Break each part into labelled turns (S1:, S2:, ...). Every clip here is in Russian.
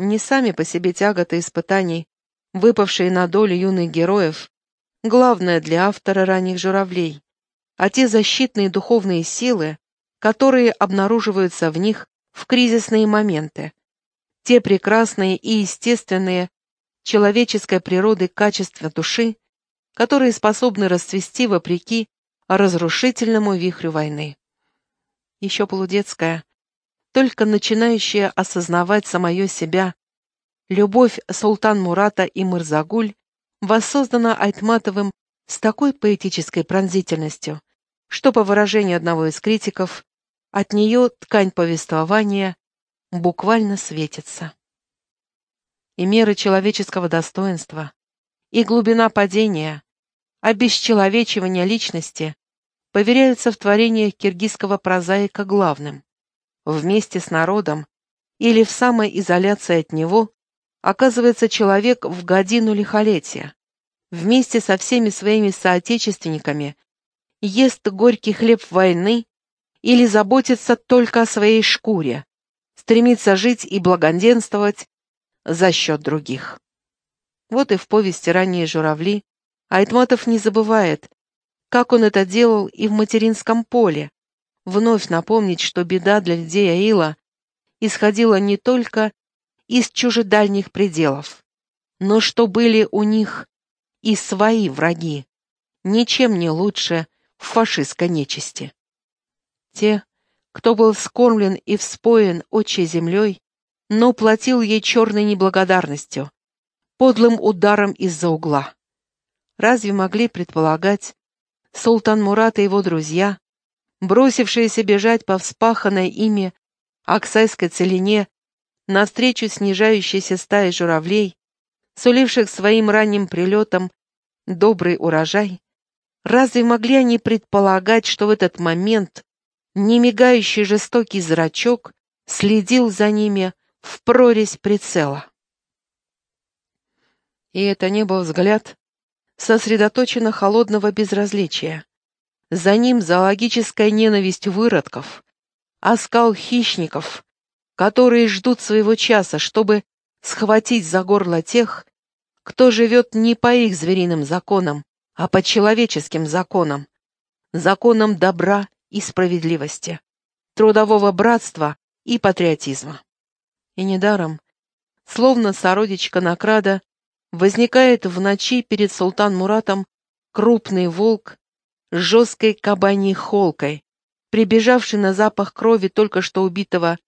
S1: Не сами по себе тяготы испытаний, выпавшие на долю юных героев, главное для автора ранних журавлей, а те защитные духовные силы, которые обнаруживаются в них в кризисные моменты, те прекрасные и естественные человеческой природы качества души, которые способны расцвести вопреки разрушительному вихрю войны. Еще полудетская, только начинающая осознавать самое себя, любовь Султан Мурата и Мырзагуль воссоздана Айтматовым с такой поэтической пронзительностью, что, по выражению одного из критиков, от нее ткань повествования буквально светится. И меры человеческого достоинства, и глубина падения, обесчеловечивания личности поверяются в творениях киргизского прозаика главным. Вместе с народом или в самой изоляции от него оказывается человек в годину лихолетия. Вместе со всеми своими соотечественниками ест горький хлеб войны или заботится только о своей шкуре, стремится жить и благоденствовать за счет других. Вот и в повести «Ранние журавли» Айтматов не забывает, как он это делал и в материнском поле, вновь напомнить, что беда для людей Аила исходила не только из чужедальних пределов, но что были у них и свои враги, ничем не лучше фашистской нечисти. Те, кто был скормлен и вспоен отчей землей, но платил ей черной неблагодарностью, подлым ударом из-за угла. Разве могли предполагать Султан Мурат и его друзья, бросившиеся бежать по вспаханной ими Аксайской целине навстречу снижающейся стае журавлей, суливших своим ранним прилетом добрый урожай, разве могли они предполагать, что в этот момент немигающий жестокий зрачок следил за ними в прорезь прицела? И это не был взгляд сосредоточенно холодного безразличия. За ним зоологическая ненависть выродков, оскал хищников, которые ждут своего часа, чтобы схватить за горло тех, кто живет не по их звериным законам, а по человеческим законам, законам добра и справедливости, трудового братства и патриотизма. И недаром, словно сородич Конокрада, возникает в ночи перед Султан Муратом крупный волк с жесткой кабаньей холкой, прибежавший на запах крови только что убитого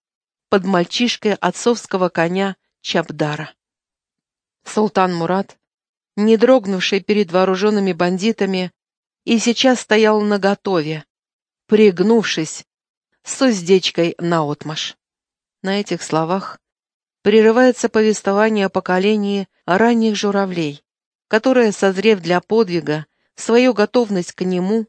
S1: под мальчишкой отцовского коня Чабдара. Султан Мурат, не дрогнувший перед вооруженными бандитами, и сейчас стоял наготове, пригнувшись, с уздечкой наотмашь. На этих словах прерывается повествование о поколении ранних журавлей, которое, созрев для подвига, свою готовность к нему,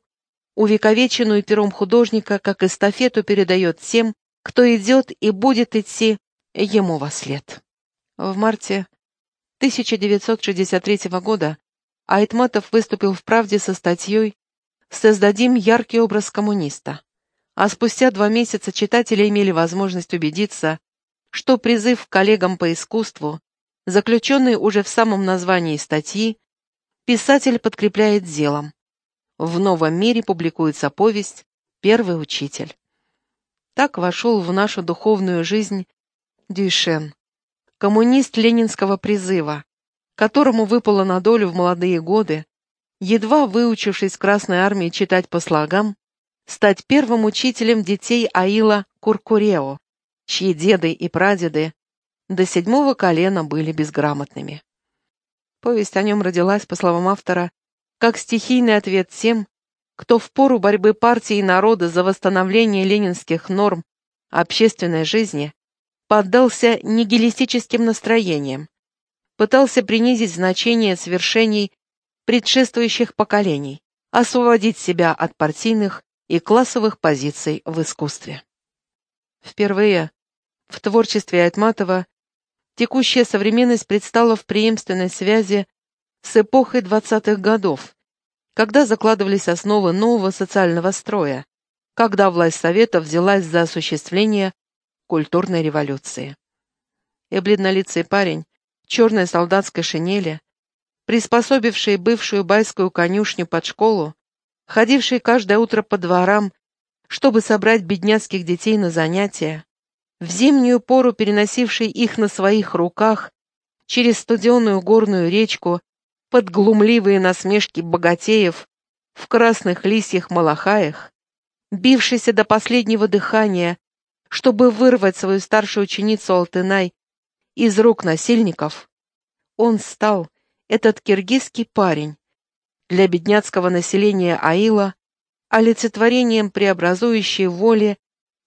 S1: увековеченную пером художника, как эстафету передает тем, кто идет и будет идти ему во след. В марте 1963 года Айтматов выступил в «Правде» со статьей «Создадим яркий образ коммуниста», а спустя два месяца читатели имели возможность убедиться, что призыв коллегам по искусству, заключенный уже в самом названии статьи, писатель подкрепляет делом. В «Новом мире» публикуется повесть «Первый учитель». Так вошел в нашу духовную жизнь Дюйшен, коммунист ленинского призыва, которому выпало на долю в молодые годы, едва выучившись в Красной армии читать по слогам, стать первым учителем детей Аила Куркурео, чьи деды и прадеды до седьмого колена были безграмотными. Повесть о нем родилась, по словам автора, как стихийный ответ тем, кто в пору борьбы партии и народа за восстановление ленинских норм общественной жизни поддался нигилистическим настроениям, пытался принизить значение свершений предшествующих поколений, освободить себя от партийных и классовых позиций в искусстве. Впервые в творчестве Айтматова текущая современность предстала в преемственной связи с эпохой 20-х годов, когда закладывались основы нового социального строя, когда власть Совета взялась за осуществление культурной революции. и бледнолицый парень в черной солдатской шинели, приспособивший бывшую байскую конюшню под школу, ходивший каждое утро по дворам, чтобы собрать бедняцких детей на занятия, в зимнюю пору переносивший их на своих руках через студеную горную речку под глумливые насмешки богатеев в красных лисьих малахаях, бившийся до последнего дыхания, чтобы вырвать свою старшую ученицу Алтынай из рук насильников, он стал, этот киргизский парень, для бедняцкого населения Аила олицетворением преобразующей воли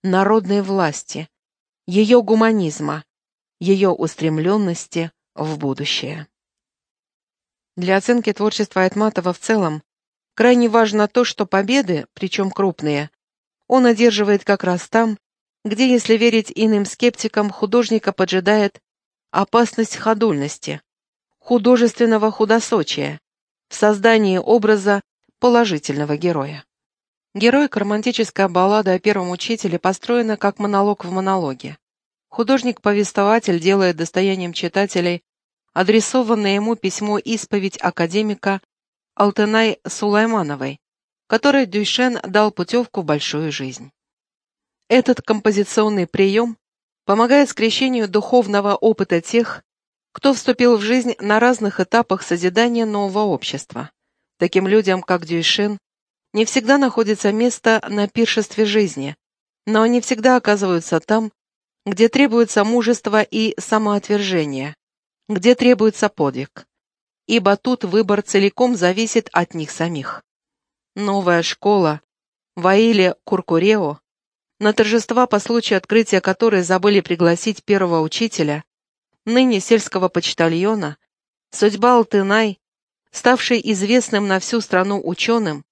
S1: народной власти, ее гуманизма, ее устремленности в будущее. Для оценки творчества Айтматова в целом крайне важно то, что победы, причем крупные, он одерживает как раз там, где, если верить иным скептикам, художника поджидает опасность ходульности, художественного худосочия в создании образа положительного героя. Героик романтическая баллада о первом учителе построена как монолог в монологе. Художник-повествователь делает достоянием читателей адресованное ему письмо-исповедь академика Алтынай Сулаймановой, которой Дюйшен дал путевку в большую жизнь. Этот композиционный прием помогает скрещению духовного опыта тех, кто вступил в жизнь на разных этапах созидания нового общества. Таким людям, как Дюйшен, не всегда находится место на пиршестве жизни, но они всегда оказываются там, где требуется мужество и самоотвержение, где требуется подвиг. Ибо тут выбор целиком зависит от них самих. Новая школа, Ваиле Куркурео, на торжества по случаю открытия которой забыли пригласить первого учителя, ныне сельского почтальона, судьба Алтынай, ставший известным на всю страну ученым,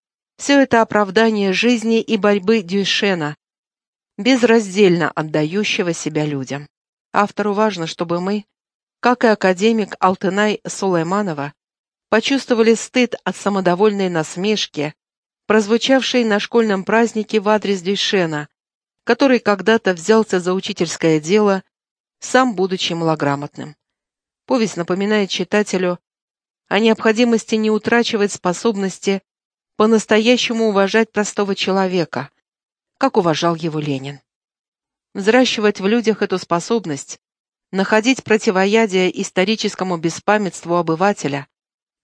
S1: все это оправдание жизни и борьбы Дюйшена, безраздельно отдающего себя людям. Автору важно, чтобы мы, как и академик Алтынай Сулейманова, почувствовали стыд от самодовольной насмешки, прозвучавшей на школьном празднике в адрес Дюйшена, который когда-то взялся за учительское дело сам будучи малограмотным. Повесть напоминает читателю о необходимости не утрачивать способности по-настоящему уважать простого человека, как уважал его Ленин. Взращивать в людях эту способность, находить противоядие историческому беспамятству обывателя,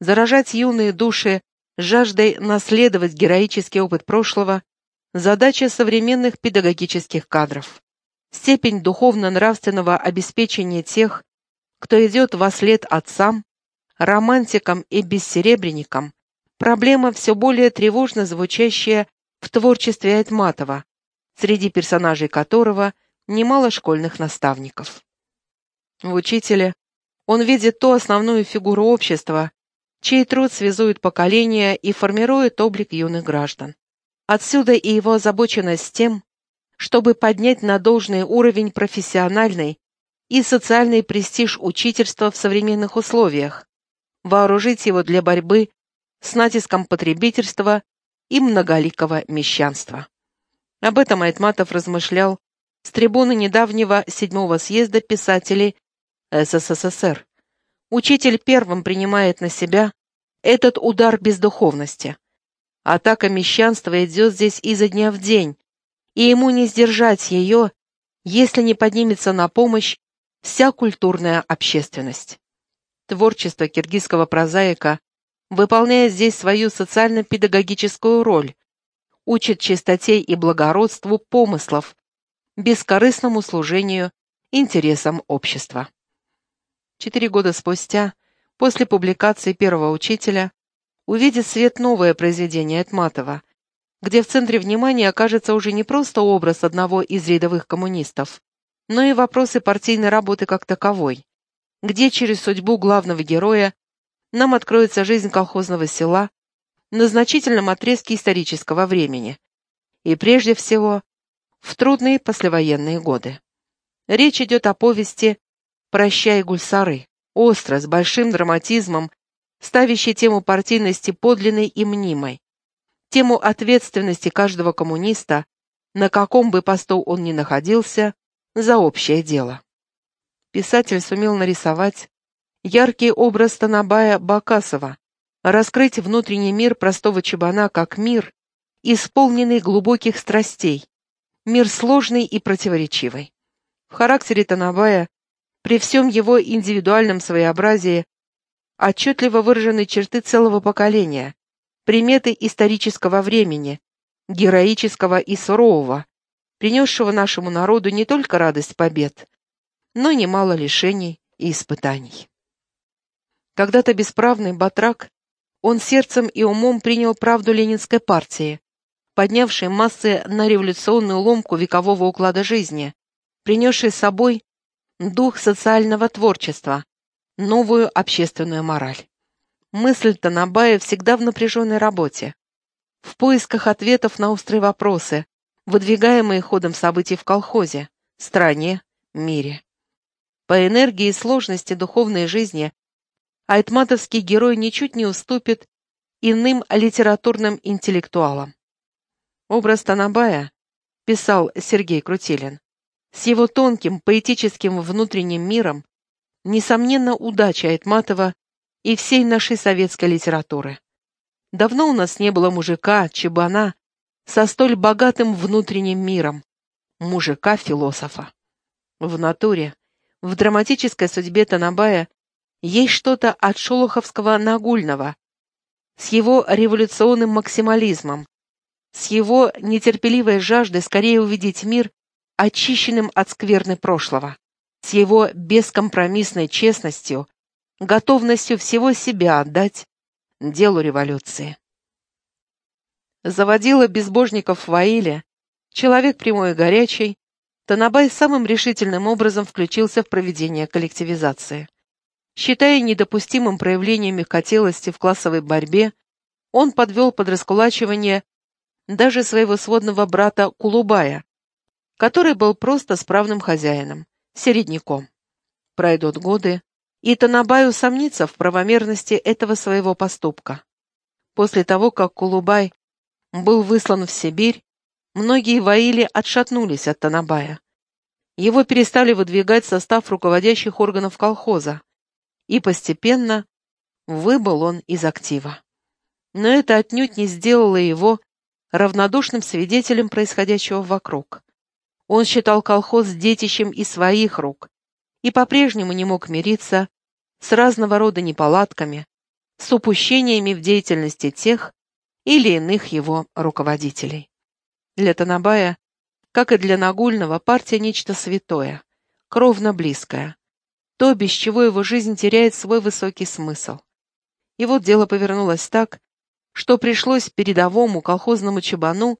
S1: заражать юные души жаждой наследовать героический опыт прошлого – задача современных педагогических кадров степень духовно-нравственного обеспечения тех, кто идет во след отцам, романтикам и бессеребренникам, проблема все более тревожно звучащая в творчестве Айтматова, среди персонажей которого немало школьных наставников. В учителе он видит ту основную фигуру общества, чей труд связует поколения и формирует облик юных граждан. Отсюда и его озабоченность тем, чтобы поднять на должный уровень профессиональный и социальный престиж учительства в современных условиях, вооружить его для борьбы с натиском потребительства и многоликого мещанства. Об этом Айтматов размышлял с трибуны недавнего седьмого съезда писателей СССР. Учитель первым принимает на себя этот удар бездуховности. Атака мещанства идет здесь изо дня в день, и ему не сдержать ее, если не поднимется на помощь вся культурная общественность. Творчество киргизского прозаика выполняет здесь свою социально-педагогическую роль, учит чистоте и благородству помыслов, бескорыстному служению интересам общества. Четыре года спустя, после публикации первого учителя, увидит свет новое произведение Этматова, где в центре внимания окажется уже не просто образ одного из рядовых коммунистов, но и вопросы партийной работы как таковой, где через судьбу главного героя нам откроется жизнь колхозного села на значительном отрезке исторического времени, и прежде всего в трудные послевоенные годы. Речь идет о повести «Прощай, гульсары», остро, с большим драматизмом, ставящей тему партийности подлинной и мнимой, тему ответственности каждого коммуниста, на каком бы посту он ни находился, за общее дело. писатель сумел нарисовать яркий образ Танабая Бакасова, раскрыть внутренний мир простого чебана как мир, исполненный глубоких страстей, мир сложный и противоречивый. В характере Танабая, при всем его индивидуальном своеобразии, отчетливо выражены черты целого поколения, приметы исторического времени, героического и сурового, принесшего нашему народу не только радость побед, но немало лишений и испытаний. Когда-то бесправный батрак, он сердцем и умом принял правду ленинской партии, поднявшей массы на революционную ломку векового уклада жизни, принесшей с собой дух социального творчества, новую общественную мораль. Мысль Танабая всегда в напряженной работе, в поисках ответов на острые вопросы, выдвигаемые ходом событий в колхозе, стране, мире. По энергии и сложности духовной жизни айтматовский герой ничуть не уступит иным литературным интеллектуалам. Образ Танабая, писал Сергей Крутилин, с его тонким поэтическим внутренним миром, несомненно, удача Айтматова и всей нашей советской литературы. Давно у нас не было мужика, чебана, со столь богатым внутренним миром, мужика-философа. В натуре, в драматической судьбе Танабая есть что-то от шолоховского Нагульного, с его революционным максимализмом, с его нетерпеливой жаждой скорее увидеть мир очищенным от скверны прошлого, с его бескомпромиссной честностью, готовностью всего себя отдать делу революции. Заводила безбожников в Аиле, человек прямой и горячий, Танабай самым решительным образом включился в проведение коллективизации. Считая недопустимым проявлением мягкотелости в классовой борьбе, он подвел под раскулачивание даже своего сводного брата Кулубая, который был просто справным хозяином, середняком. Пройдут годы, и Танабай усомнится в правомерности этого своего поступка. После того, как Кулубай был выслан в Сибирь, многие воили отшатнулись от Танабая. Его перестали выдвигать в состав руководящих органов колхоза, и постепенно выбыл он из актива. Но это отнюдь не сделало его равнодушным свидетелем происходящего вокруг. Он считал колхоз детищем из своих рук и по-прежнему не мог мириться с разного рода неполадками, с упущениями в деятельности тех или иных его руководителей. Для Танабая, как и для Нагульного, партия нечто святое, кровно близкое, то, без чего его жизнь теряет свой высокий смысл. И вот дело повернулось так, что пришлось передовому колхозному чабану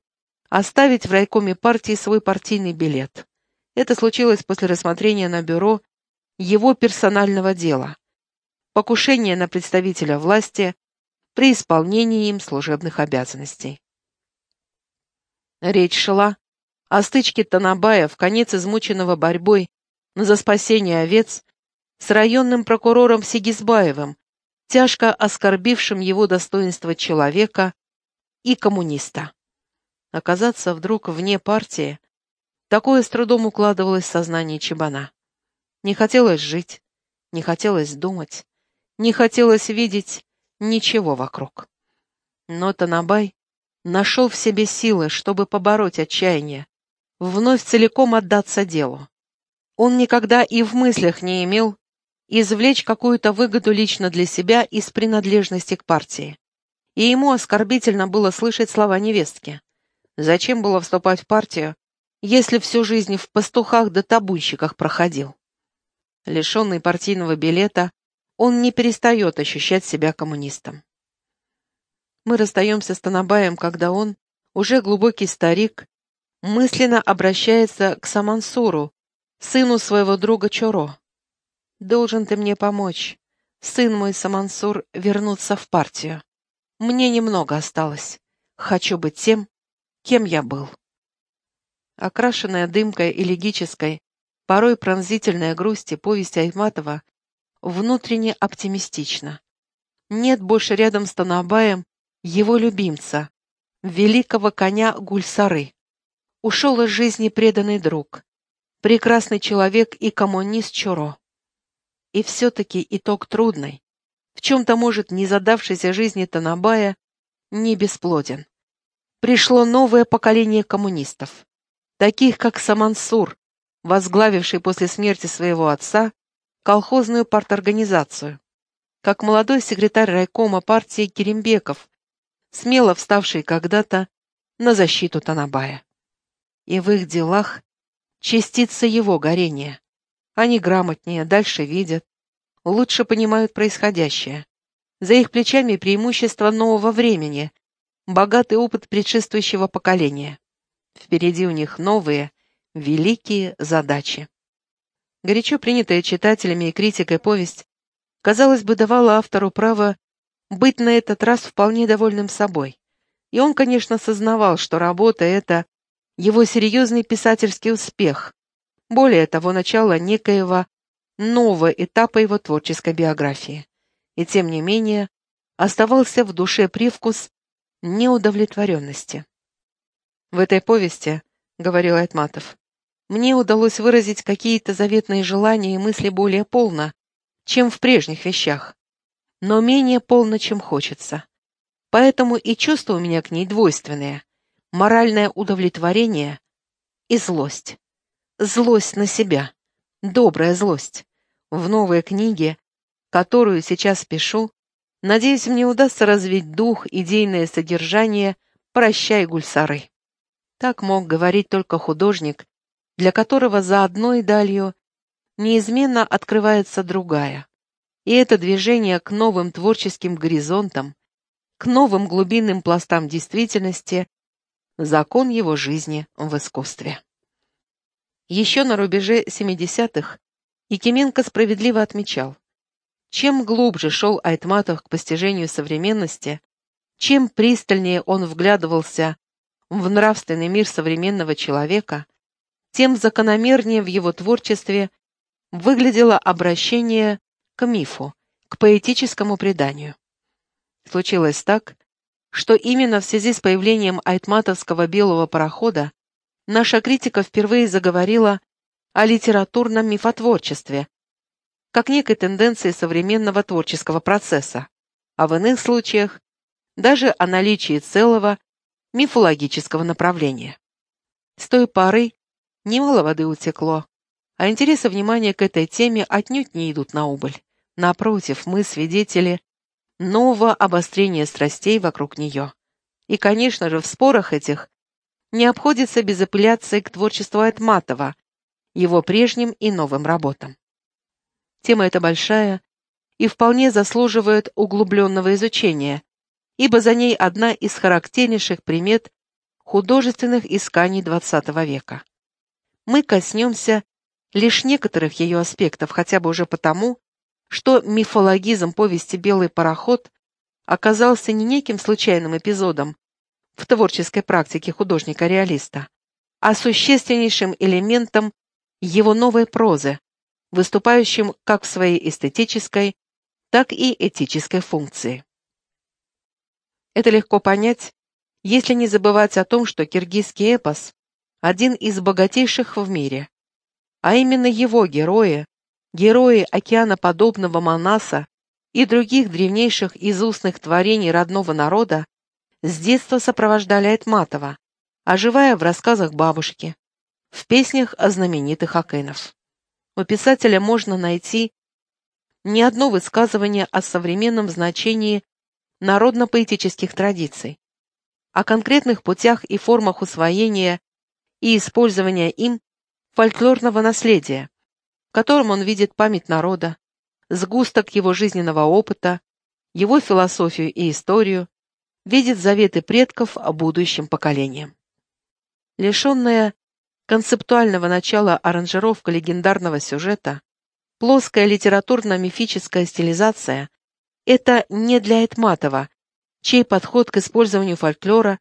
S1: оставить в райкоме партии свой партийный билет. Это случилось после рассмотрения на бюро его персонального дела, покушения на представителя власти при исполнении им служебных обязанностей. Речь шла о стычке Танабая в конец измученного борьбой за спасение овец с районным прокурором Сигизбаевым, тяжко оскорбившим его достоинство человека и коммуниста. Оказаться вдруг вне партии, такое с трудом укладывалось в сознание Чебана. Не хотелось жить, не хотелось думать, не хотелось видеть ничего вокруг. Но Танабай нашел в себе силы, чтобы побороть отчаяние, вновь целиком отдаться делу. Он никогда и в мыслях не имел извлечь какую-то выгоду лично для себя из принадлежности к партии. И ему оскорбительно было слышать слова невестки. Зачем было вступать в партию, если всю жизнь в пастухах да табунщиках проходил? Лишенный партийного билета, он не перестает ощущать себя коммунистом. Мы расстаемся с Танабаем, когда он, уже глубокий старик, мысленно обращается к Самансуру, сыну своего друга Чоро. Должен ты мне помочь, сын мой Самансур, вернуться в партию. Мне немного осталось. Хочу быть тем, кем я был. Окрашенная дымкой элегической, порой пронзительная грусти повесть Айтматова внутренне оптимистична. Нет больше рядом с Танабаем его любимца, великого коня Гульсары. Ушел из жизни преданный друг, прекрасный человек и коммунист Чуро. И все-таки итог трудный. В чем-то, может, не задавшейся жизни Танабая не бесплоден. Пришло новое поколение коммунистов, таких как Самансур, возглавивший после смерти своего отца колхозную парторганизацию, как молодой секретарь райкома партии Керембеков, смело вставший когда-то на защиту Танабая. И в их делах частица его горения. Они грамотнее, дальше видят, лучше понимают происходящее. За их плечами преимущество нового времени, богатый опыт предшествующего поколения. Впереди у них новые, великие задачи. Горячо принятая читателями и критикой повесть, казалось бы, давала автору право быть на этот раз вполне довольным собой. И он, конечно, сознавал, что работа эта — его серьезный писательский успех, более того, начало некоего нового этапа его творческой биографии. И тем не менее, оставался в душе привкус неудовлетворенности. «В этой повести, — говорил Айтматов, — мне удалось выразить какие-то заветные желания и мысли более полно, чем в прежних вещах, но менее полно, чем хочется. Поэтому и чувства у меня к ней двойственные — моральное удовлетворение и злость. Злость на себя, добрая злость. В новой книге, которую сейчас пишу, надеюсь, мне удастся развить дух, идейное содержание «Прощай, Гульсары». Так мог говорить только художник, для которого за одной далью неизменно открывается другая. И это движение к новым творческим горизонтам, к новым глубинным пластам действительности – закон его жизни в искусстве. Еще на рубеже 70-х Якименко справедливо отмечал, чем глубже шел Айтматов к постижению современности, чем пристальнее он вглядывался в нравственный мир современного человека, тем закономернее в его творчестве выглядело обращение к мифу, к поэтическому преданию. Случилось так, что именно в связи с появлением айтматовского белого парохода наша критика впервые заговорила о литературном мифотворчестве, как некой тенденции современного творческого процесса, а в иных случаях даже о наличии целого мифологического направления. С той поры немало воды утекло, а интересы внимания к этой теме отнюдь не идут на убыль. Напротив, мы свидетели нового обострения страстей вокруг нее. И, конечно же, в спорах этих не обходится без апелляции к творчеству Айтматова, его прежним и новым работам. Тема эта большая и вполне заслуживает углубленного изучения, ибо за ней одна из характернейших примет художественных исканий XX века. Мы коснемся лишь некоторых ее аспектов, хотя бы уже потому, что мифологизм повести «Белый пароход» оказался не неким случайным эпизодом в творческой практике художника-реалиста, а существеннейшим элементом его новой прозы, выступающим как в своей эстетической, так и этической функции. Это легко понять, если не забывать о том, что киргизский эпос – один из богатейших в мире, а именно его герои, герои океаноподобного Манаса и других древнейших из устных творений родного народа с детства сопровождали Айтматова, оживая в рассказах бабушки, в песнях о знаменитых акенов. У писателя можно найти не одно высказывание о современном значении народно-поэтических традиций, о конкретных путях и формах усвоения и использования им фольклорного наследия, в котором он видит память народа, сгусток его жизненного опыта, его философию и историю, видит заветы предков о будущем поколениям. Лишенная концептуального начала аранжировка легендарного сюжета, плоская литературно-мифическая стилизация – это не для Этматова, чей подход к использованию фольклора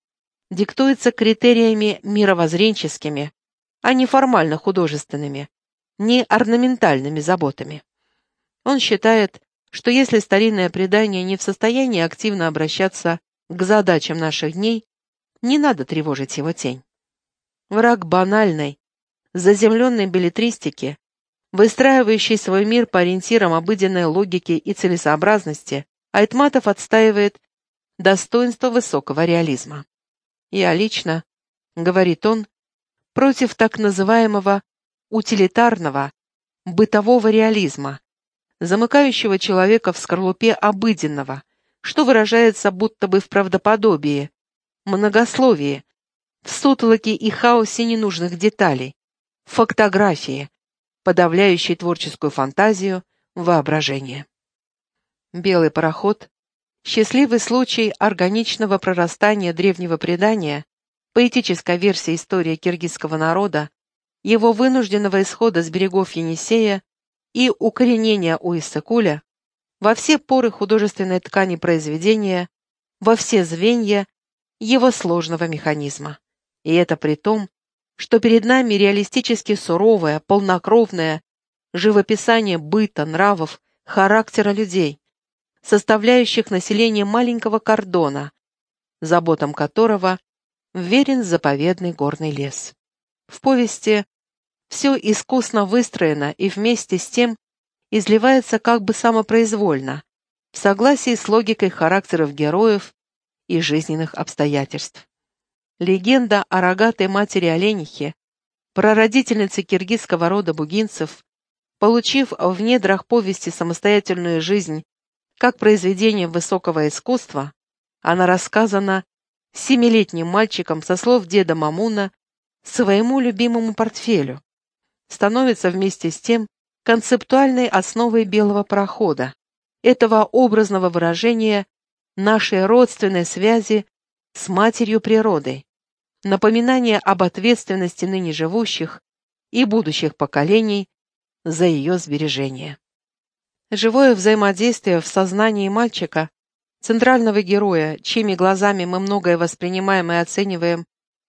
S1: диктуется критериями мировоззренческими, а не формально художественными, не орнаментальными заботами. Он считает, что если старинное предание не в состоянии активно обращаться к задачам наших дней, не надо тревожить его тень. Враг банальной, заземленной билетристики выстраивающий свой мир по ориентирам обыденной логики и целесообразности, Айтматов отстаивает достоинство высокого реализма. «Я лично», — говорит он, — «против так называемого утилитарного, бытового реализма, замыкающего человека в скорлупе обыденного, что выражается будто бы в правдоподобии, многословии, в сутолоке и хаосе ненужных деталей, фактографии, подавляющей творческую фантазию, воображение. Белый пароход — счастливый случай органичного прорастания древнего предания, поэтическая версия истории киргизского народа, его вынужденного исхода с берегов Енисея и укоренения у Иссыкуля во все поры художественной ткани произведения, во все звенья его сложного механизма. И это при том, что перед нами реалистически суровое, полнокровное живописание быта, нравов, характера людей, составляющих население маленького кордона, заботам которого верен заповедный горный лес. В повести все искусно выстроено и вместе с тем изливается как бы самопроизвольно, в согласии с логикой характеров героев и жизненных обстоятельств. Легенда о рогатой матери оленихе, прародительнице киргизского рода бугинцев, получив в недрах повести самостоятельную жизнь как произведение высокого искусства, она рассказана семилетним мальчиком со слов деда Мамуна своему любимому портфелю, становится вместе с тем концептуальной основой белого парохода, этого образного выражения нашей родственной связи с матерью природой, напоминание об ответственности ныне живущих и будущих поколений за ее сбережение. Живое взаимодействие в сознании мальчика, центрального героя, чьими глазами мы многое воспринимаем и оцениваем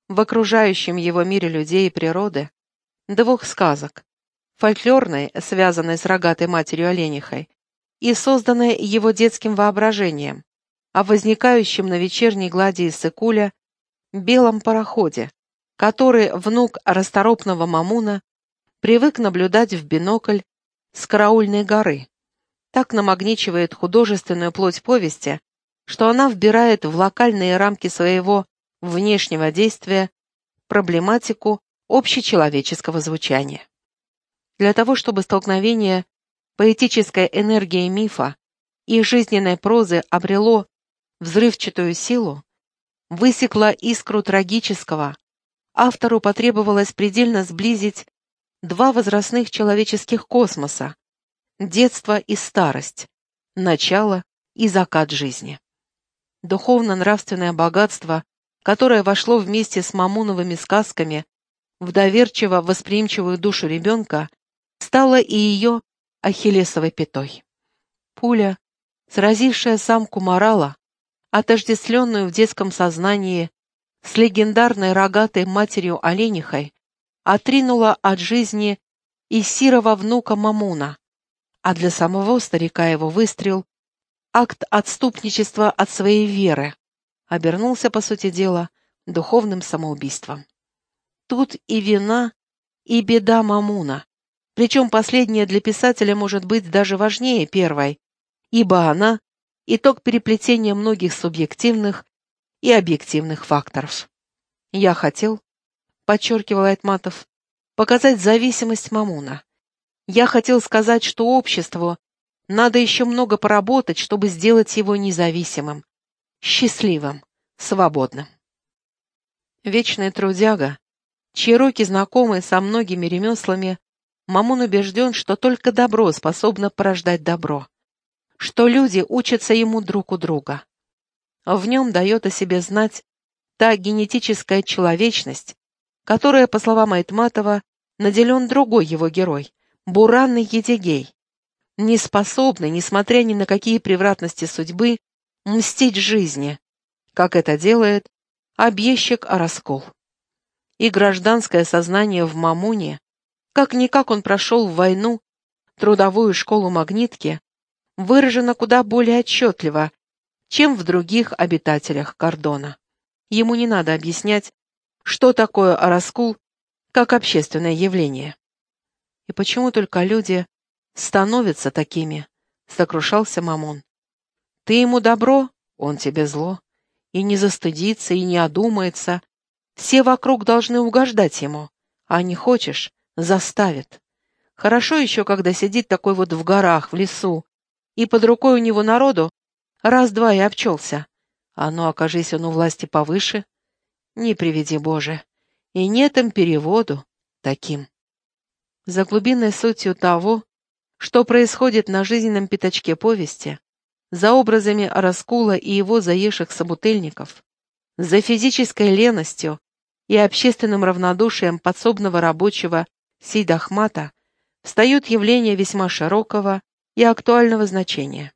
S1: в окружающем его мире людей и природы, двух сказок, фольклорной, связанной с рогатой матерью оленихой, и созданной его детским воображением, о возникающем на вечерней глади Иссыкуля белом пароходе, который внук расторопного Мамуна привык наблюдать в бинокль с караульной горы. Так намагничивает художественную плоть повести, что она вбирает в локальные рамки своего внешнего действия проблематику общечеловеческого звучания. Для того, чтобы столкновение поэтической энергии мифа и жизненной прозы обрело взрывчатую силу, высекла искру трагического, автору потребовалось предельно сблизить два возрастных человеческих космоса — детство и старость, начало и закат жизни. Духовно-нравственное богатство, которое вошло вместе с мамуновыми сказками в доверчиво восприимчивую душу ребенка, стало и ее ахиллесовой пятой. Пуля, сразившая самку морала, отождествленную в детском сознании с легендарной рогатой матерью оленихой, отринула от жизни и сирого внука Мамуна, а для самого старика его выстрел — акт отступничества от своей веры, обернулся, по сути дела, духовным самоубийством. Тут и вина, и беда Мамуна. Причем последняя для писателя может быть даже важнее первой, ибо она — итог переплетения многих субъективных и объективных факторов. «Я хотел», — подчеркивал Айтматов, — «показать зависимость Мамуна. Я хотел сказать, что обществу надо еще много поработать, чтобы сделать его независимым, счастливым, свободным». Вечный трудяга, чьи руки знакомы со многими ремеслами, Мамун убежден, что только добро способно порождать добро, что люди учатся ему друг у друга. В нем дает о себе знать та генетическая человечность, которая, по словам Айтматова, наделен другой его герой, буранный Едигей, не способный, несмотря ни на какие превратности судьбы, мстить жизни, как это делает объездчик Араскол. И гражданское сознание в Мамуне, как-никак он прошел в войну, трудовую школу магнитки, выражено куда более отчетливо, чем в других обитателях кордона. Ему не надо объяснять, что такое Араскул как общественное явление. И почему только люди становятся такими? Сокрушался Мамон. Ты ему добро, он тебе зло. И не застыдится, и не одумается. Все вокруг должны угождать ему. А не хочешь — заставит. Хорошо еще, когда сидит такой вот в горах, в лесу, и под рукой у него народу раз-два и обчелся. А ну, окажись он у власти повыше, не приведи Боже. И нет им переводу таким. За глубинной сутью того, что происходит на жизненном пятачке повести, за образами Раскула и его заевших собутыльников, за физической леностью и общественным равнодушием подсобного рабочего Сейдахмата встают явления весьма широкого и актуального значения.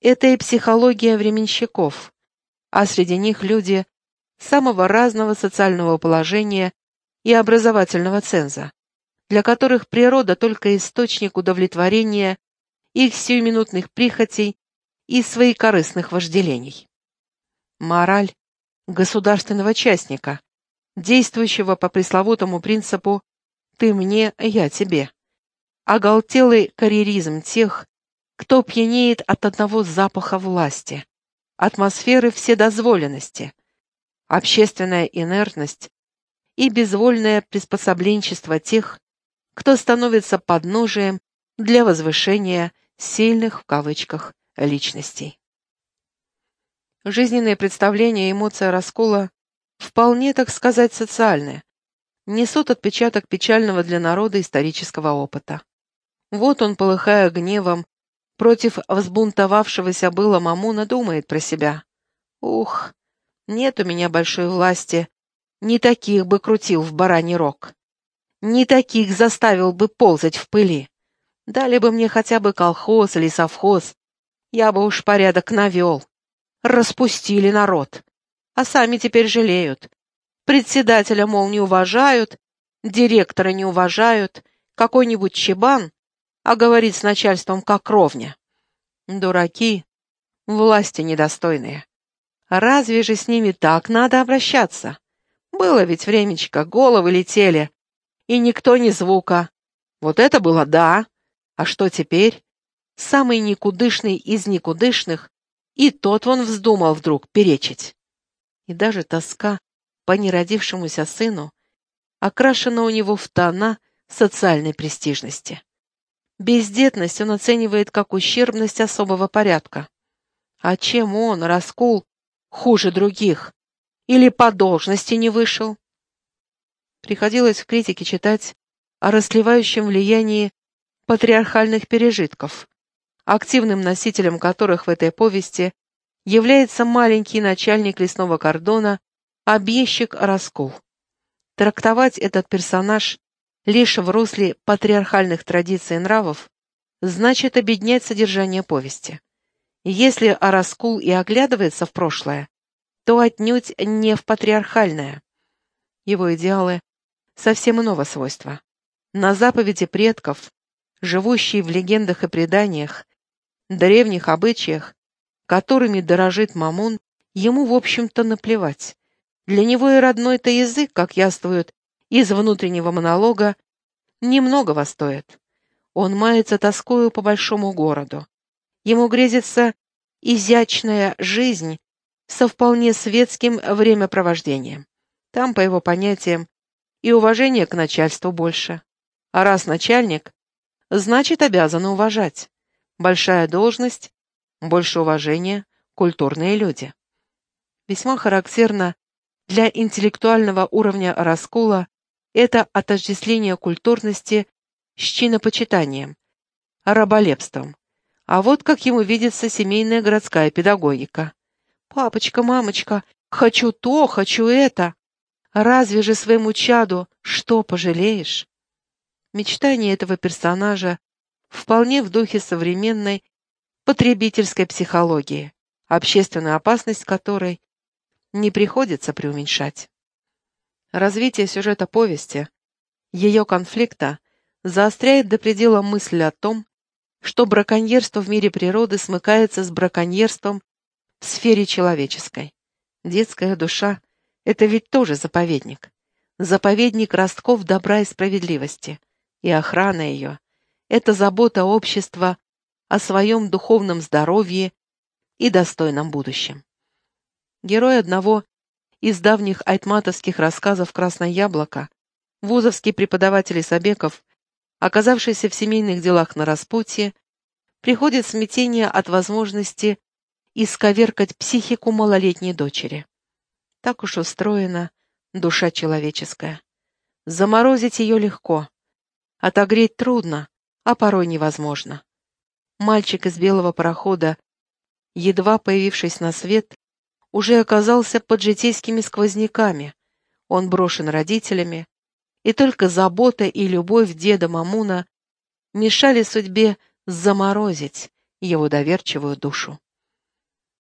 S1: Это и психология временщиков, а среди них люди самого разного социального положения и образовательного ценза, для которых природа только источник удовлетворения их сиюминутных прихотей и своекорыстных вожделений. Мораль государственного частника, действующего по пресловутому принципу «ты мне, я тебе». Оголтелый карьеризм тех, кто пьянеет от одного запаха власти, атмосферы вседозволенности, общественная инертность и безвольное приспособленчество тех, кто становится подножием для возвышения «сильных» в кавычках личностей. Жизненные представления и эмоции раскола вполне, так сказать, социальные, несут отпечаток печального для народа исторического опыта. Вот он, полыхая гневом, против взбунтовавшегося было Мамуна, думает про себя. «Ух, нет у меня большой власти, не таких бы крутил в бараний рог, не таких заставил бы ползать в пыли. Дали бы мне хотя бы колхоз или совхоз, я бы уж порядок навел. Распустили народ, а сами теперь жалеют. Председателя, мол, не уважают, директора не уважают, какой-нибудь чебан, а говорит с начальством как ровня. Дураки, власти недостойные. Разве же с ними так надо обращаться? Было ведь времечко, головы летели, и никто ни звука. Вот это было да. А что теперь? Самый никудышный из никудышных, и тот он вздумал вдруг перечить. И даже тоска по неродившемуся сыну окрашена у него в тона социальной престижности. Бездетность он оценивает как ущербность особого порядка. А чем он, Раскул, хуже других? Или по должности не вышел? Приходилось в критике читать о расливающем влиянии патриархальных пережитков, активным носителем которых в этой повести является маленький начальник лесного кордона, объездчик Раскул. Трактовать этот персонаж лишь в русле патриархальных традиций и нравов значит обеднять содержание повести. Если Араскул и оглядывается в прошлое, то отнюдь не в патриархальное. Его идеалы совсем иного свойства. На заповеди предков, живущие в легендах и преданиях, древних обычаях, которыми дорожит Мамон, ему, в общем-то, наплевать. Для него и родной-то язык, как яствует из внутреннего монолога, немногого стоит. Он мается тоскою по большому городу. Ему грезится изящная жизнь со вполне светским времяпровождением. Там, по его понятиям, и уважение к начальству больше. А раз начальник, значит, обязан уважать. Большая должность, больше уважения, культурные люди. Весьма характерно для интеллектуального уровня раскола это отождествление культурности с чинопочитанием, раболепством. А вот как ему видится семейная городская педагогика. «Папочка, мамочка, хочу то, хочу это. Разве же своему чаду что пожалеешь?» Мечтание этого персонажа вполне в духе современной потребительской психологии, общественную опасность которой не приходится преуменьшать. Развитие сюжета повести, ее конфликта, заостряет до предела мысль о том, что браконьерство в мире природы смыкается с браконьерством в сфере человеческой. Детская душа — это ведь тоже заповедник. Заповедник ростков добра и справедливости. и охрана ее — это забота общества о своем духовном здоровье и достойном будущем. Герой одного из давних айтматовских рассказов «Красное яблоко», вузовский преподаватель Исабеков, оказавшийся в семейных делах на распутье, приходит смятение от возможности исковеркать психику малолетней дочери. Так уж устроена душа человеческая. Заморозить ее легко, отогреть трудно, а порой невозможно. Мальчик из белого парохода, едва появившись на свет, уже оказался под житейскими сквозняками. Он брошен родителями, и только забота и любовь деда Мамуна мешали судьбе заморозить его доверчивую душу.